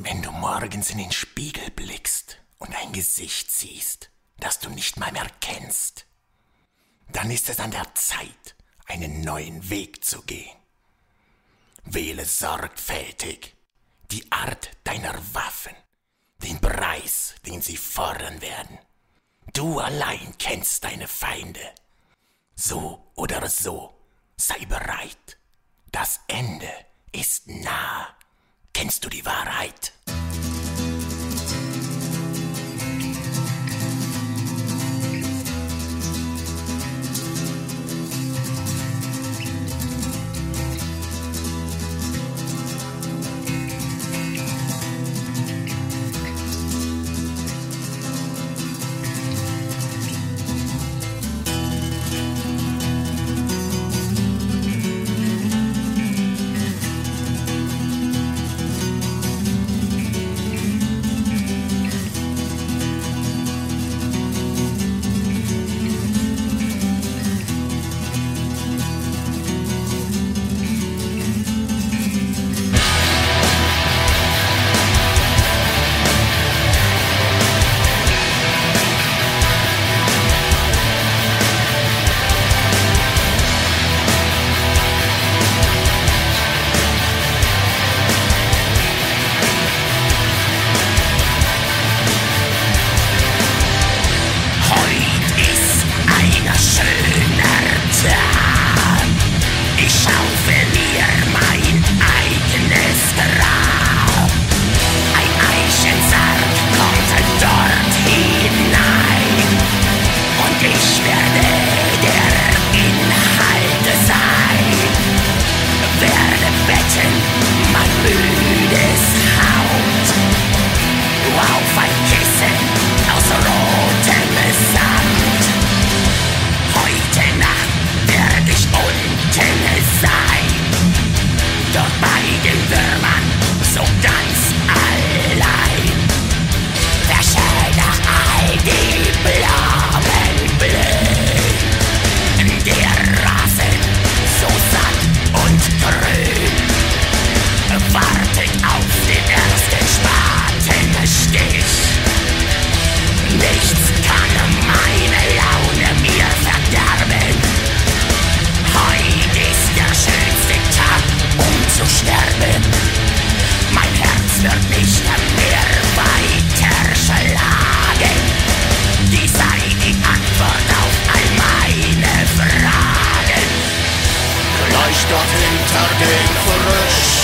Wenn du morgens in den Spiegel blickst und ein Gesicht siehst, das du nicht mal mehr kennst, dann ist es an der Zeit, einen neuen Weg zu gehen. Wähle sorgfältig die Art deiner Waffen, den Preis, den sie fordern werden. Du allein kennst deine Feinde. So oder so, sei bereit. Das Ende ist nah. Kennst du die Wahrheit?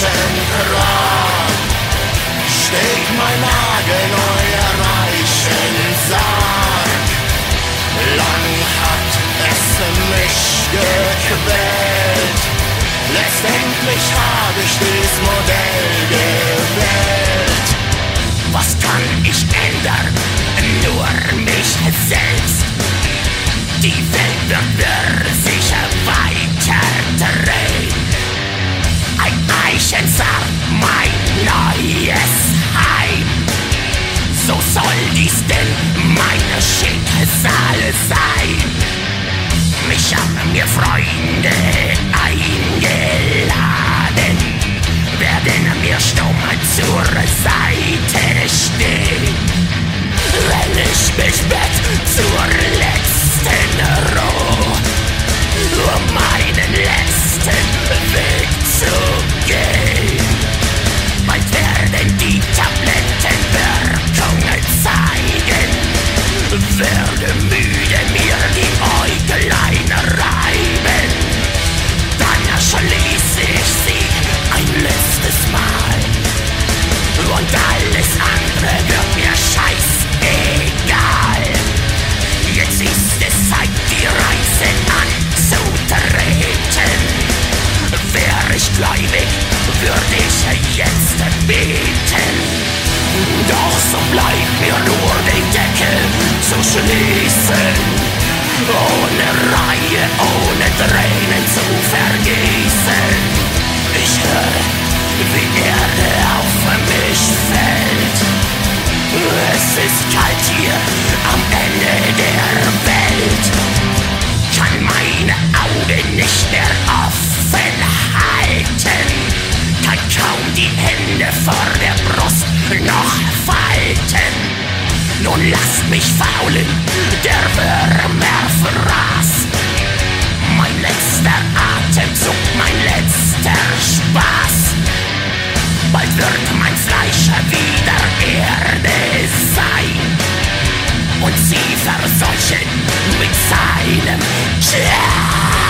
Frischen Grab steht mein nagelneuer Eichensarg. Lang hat es mich gequält, letztendlich habe ich dies Modell gewählt. Was kann ich ändern? Nur mich selbst. Die Welt wird sicher weiter drehen. Ein Eichensarg, mein neues Heim. So soll dies denn mein Schicksal sein. Mich haben mir Freunde eingeladen, werden mir stumm zur Seite stehen. Wenn ich mich mit zur letzten Ruhe, um meinen letzten Weg So okay. My cat and gläubig, würde ich jetzt beten. Doch so bleibt mir nur den Deckel zu schließen. Ohne Reihe, ohne Tränen zu vergießen. Ich höre, wie Erde auf mich fällt. Es ist kalt hier am Ende der Welt. Kann meine Augen nicht mehr offen halten. Kann kaum die Hände vor der Brust noch falten. Nun lasst mich faulen, der Würmer fraß. Mein letzter Atemzug, mein letzter Spaß. Bald wird mein Fleisch wieder Erde sein und sie verseuchen mit seinem Tja.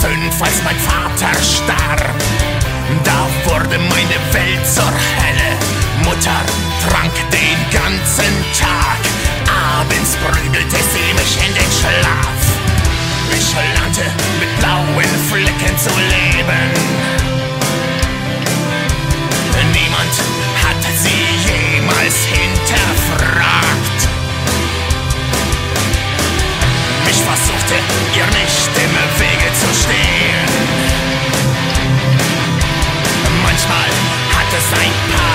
fünf, als mein Vater starb. Da wurde meine Welt zur Helle. Mutter trank den ganzen Tag. Abends prügelte sie mich in den Schlaf. Ich lernte mit blauen Flecken zu leben. Niemand hat sie jemals hinterfragt. Ich versuchte ihr nicht im Weg zu stehen. Manchmal hat es ein paar.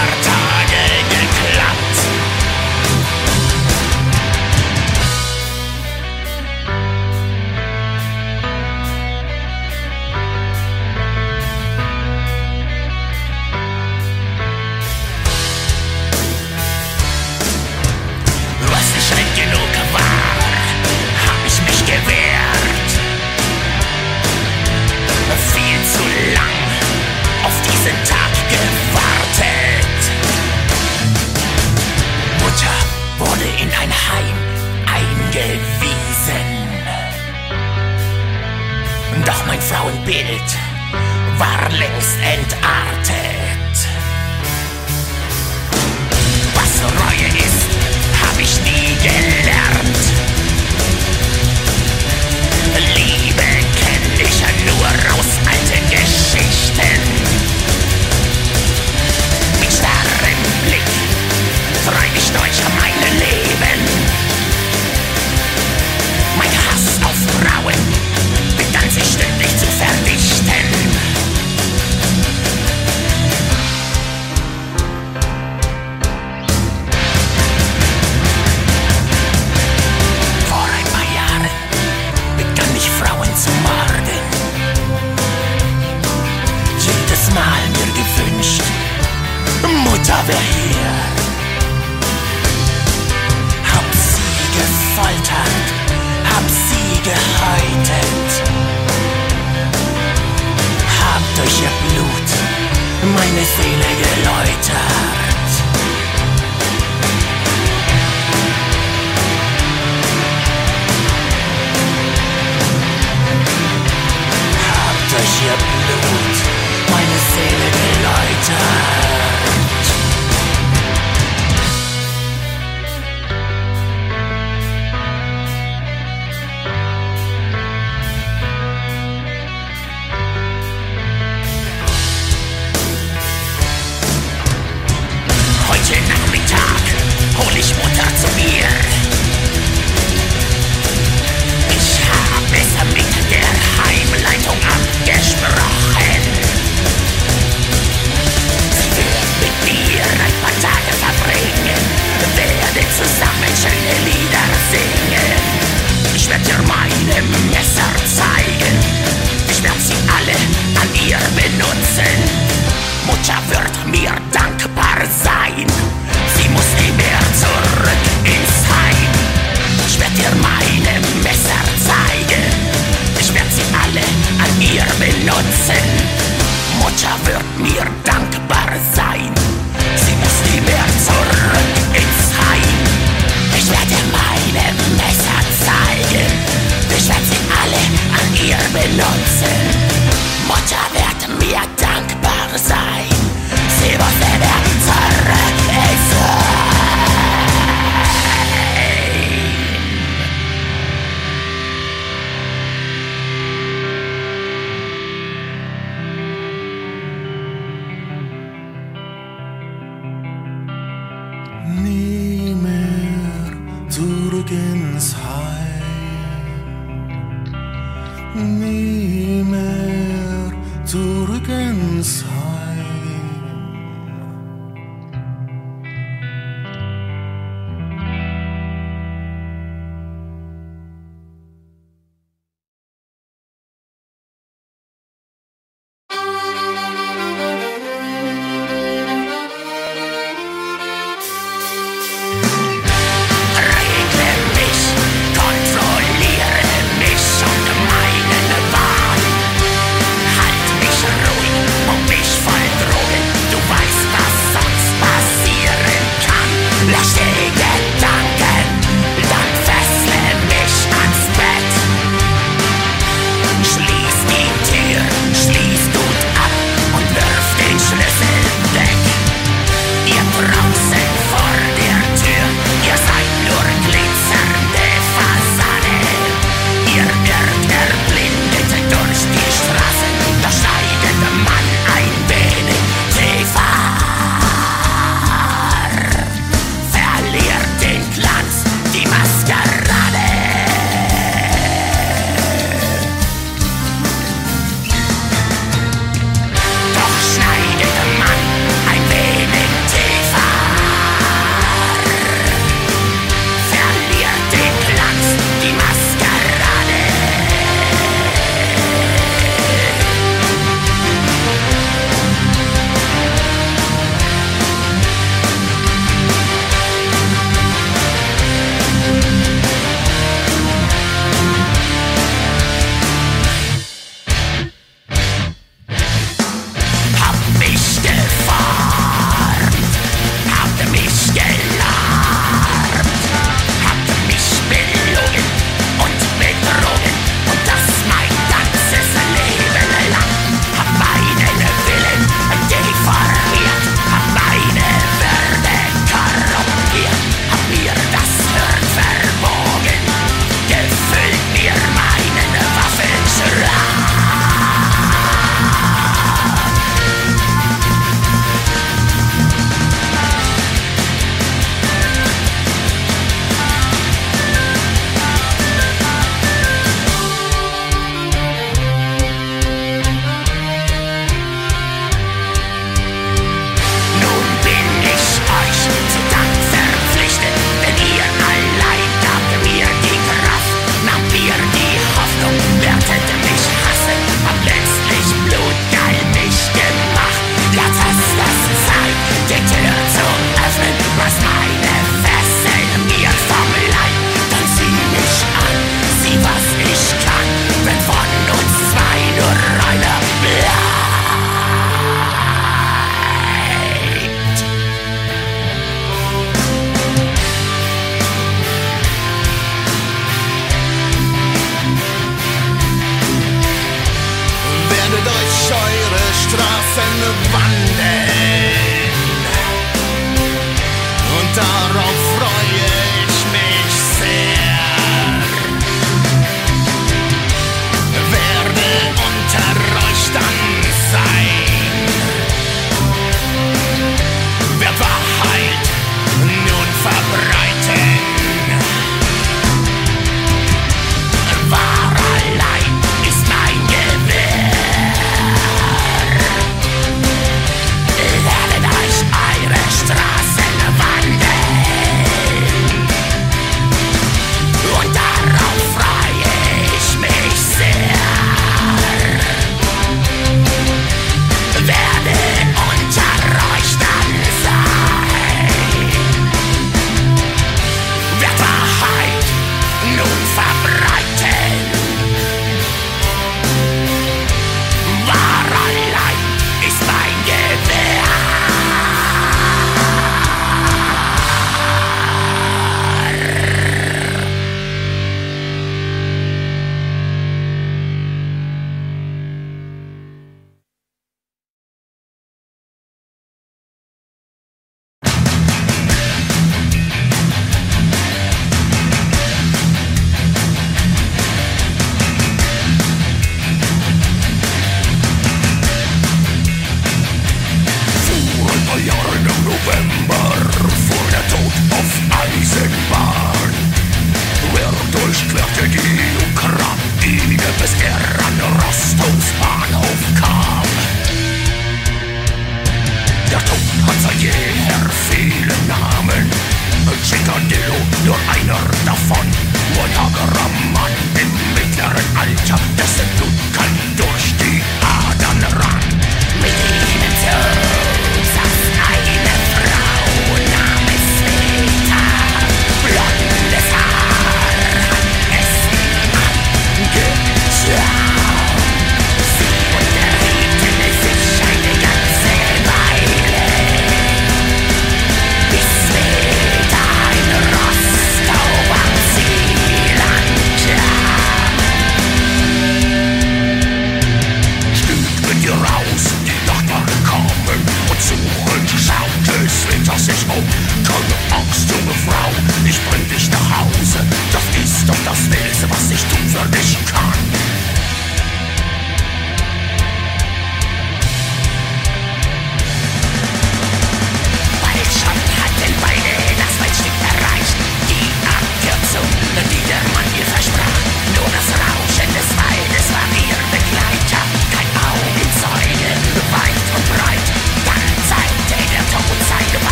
Ihr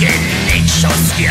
durch Genick schoss ihr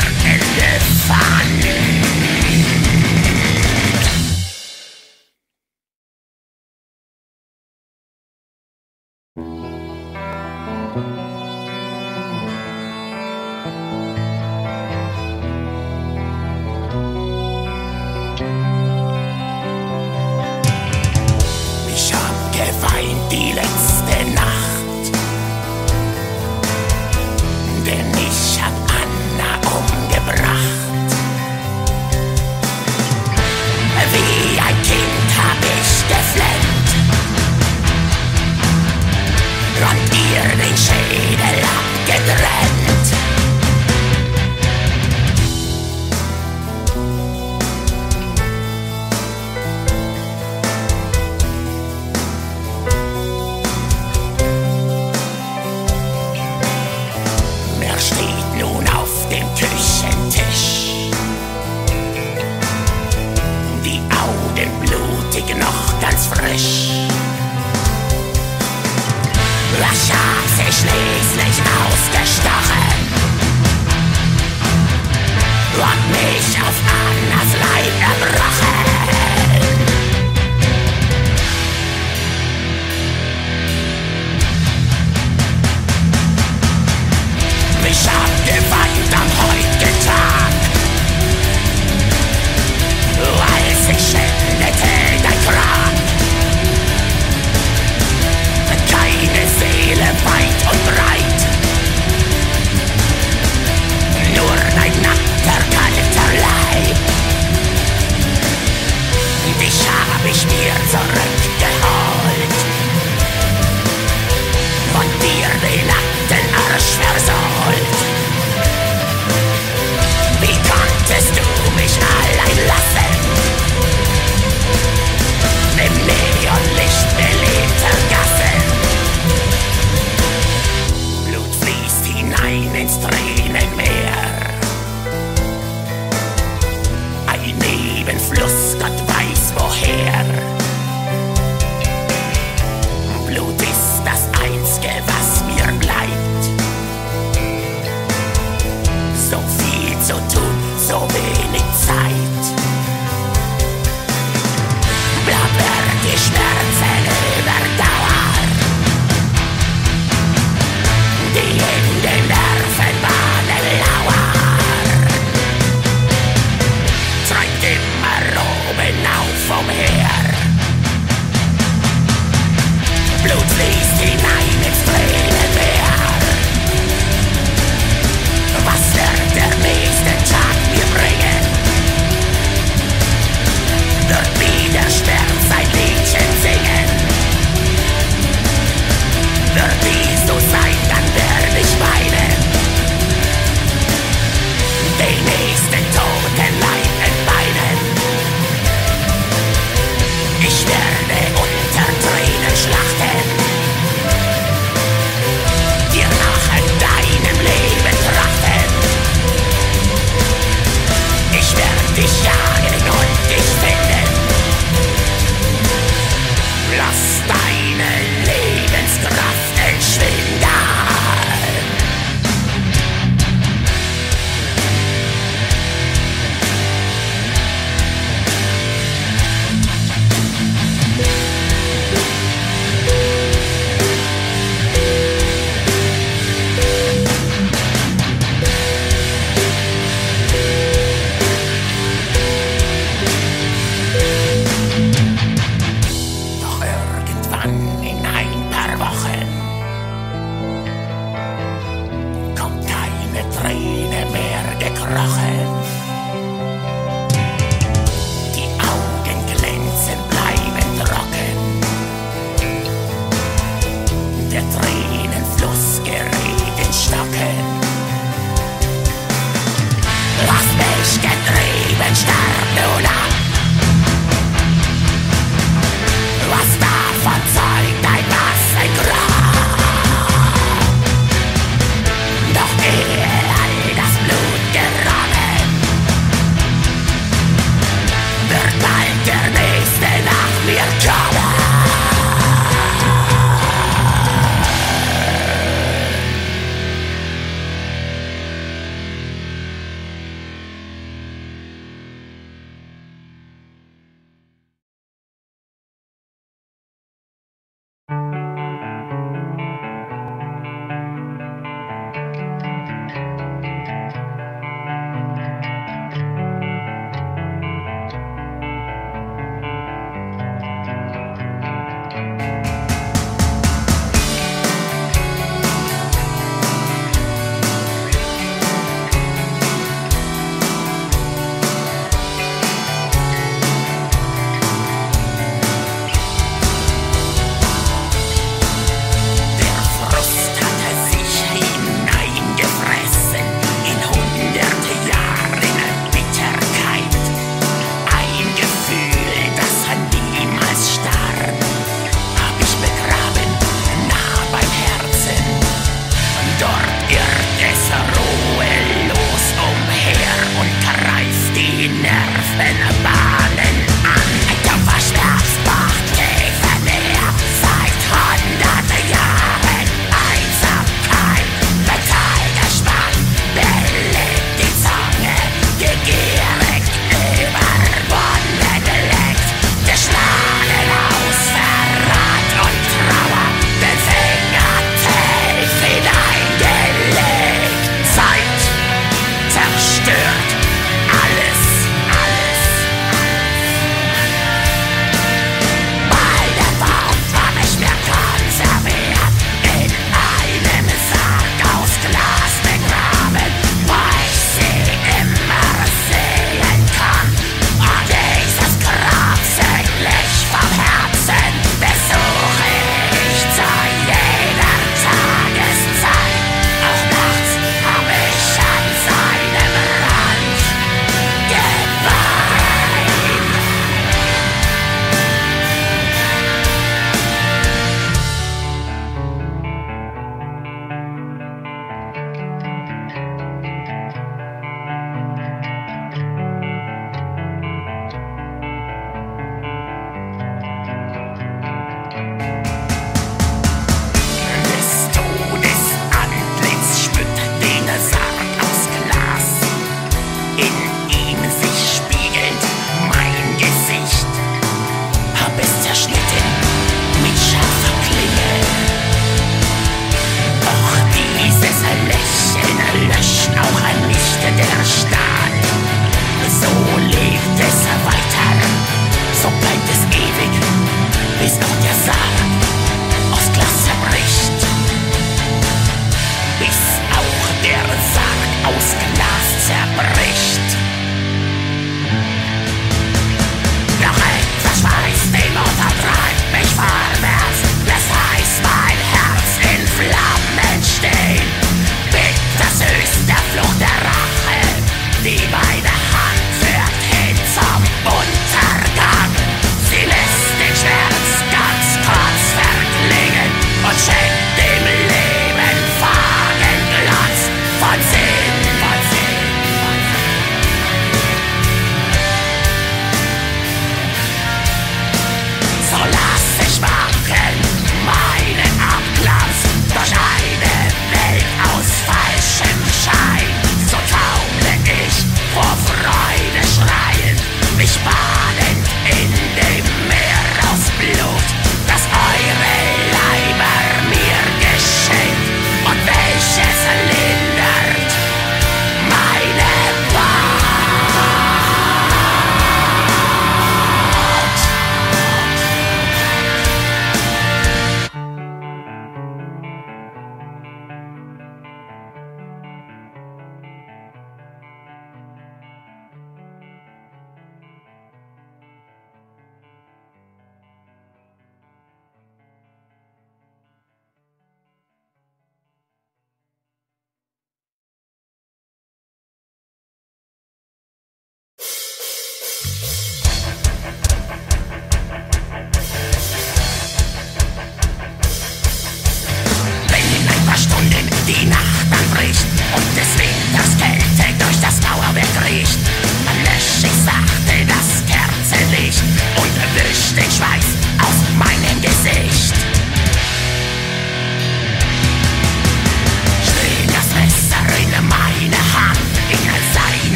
Latina.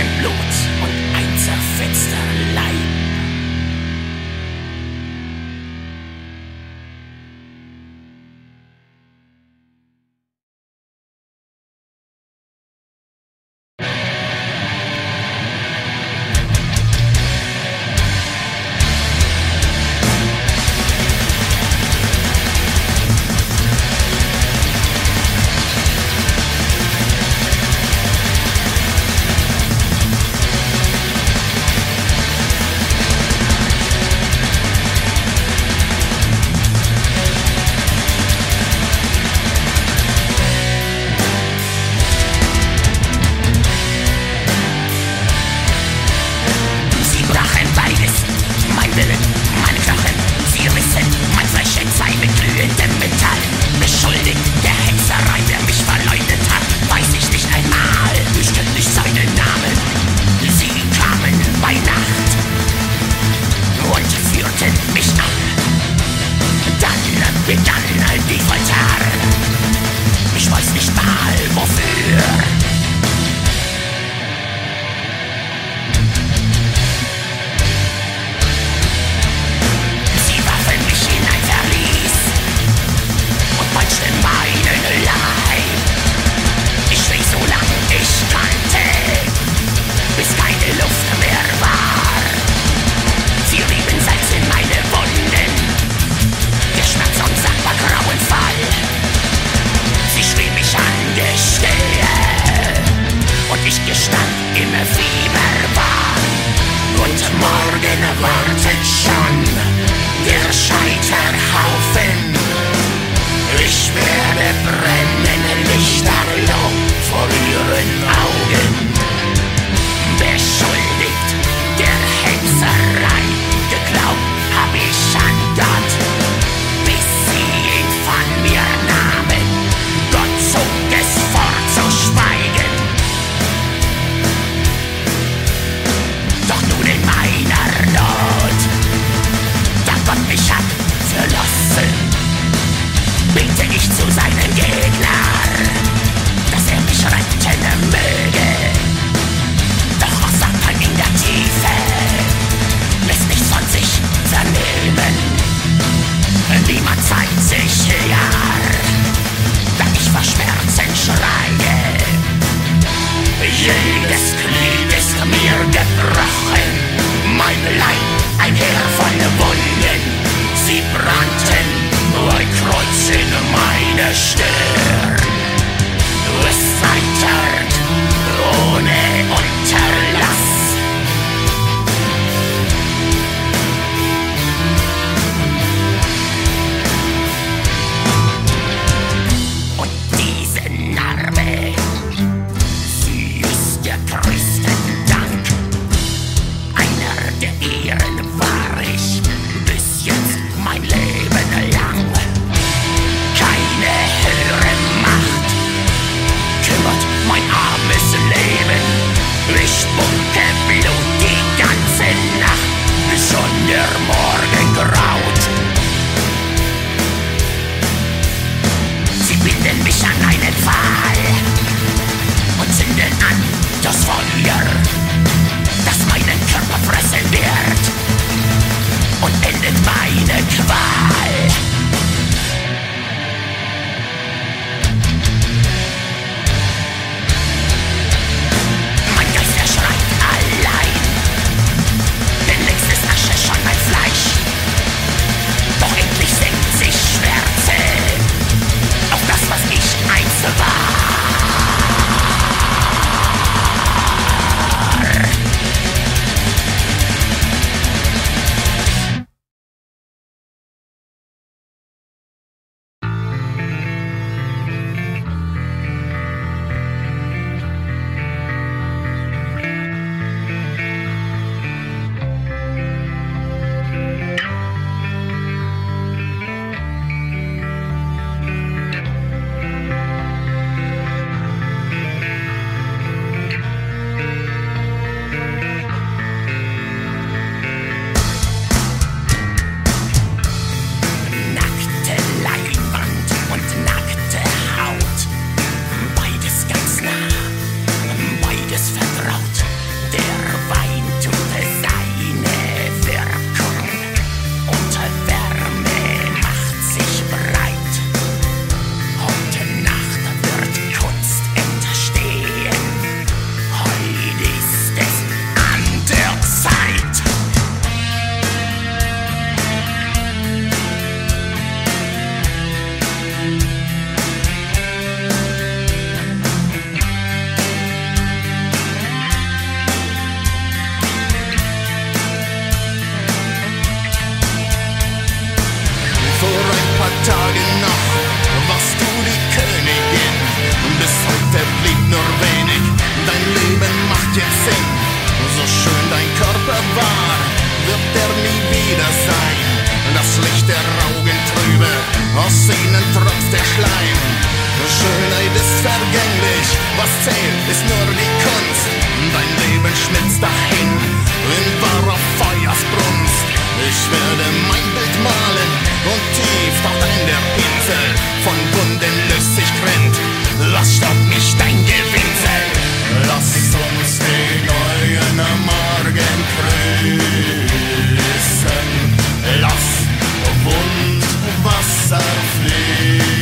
Ein bisschen verblieb nur wenig. Dein Leben macht jetzt Sinn. So schön dein Körper war, wird er nie wieder sein. Das Licht der Augen trübe, aus ihnen tropft der Schleim. Schönheit ist vergänglich, was zählt ist nur die Kunst. Dein Leben schmilzt dahin in wahrer Feuersbrunst. Ich werde mein Bild malen und tief taucht ein der Pinsel. Von Wunden löst sich Quint. Lass statt nicht dein Gewinsel. Lass uns den neuen Morgen grüßen. Lass Wundwasser fließen.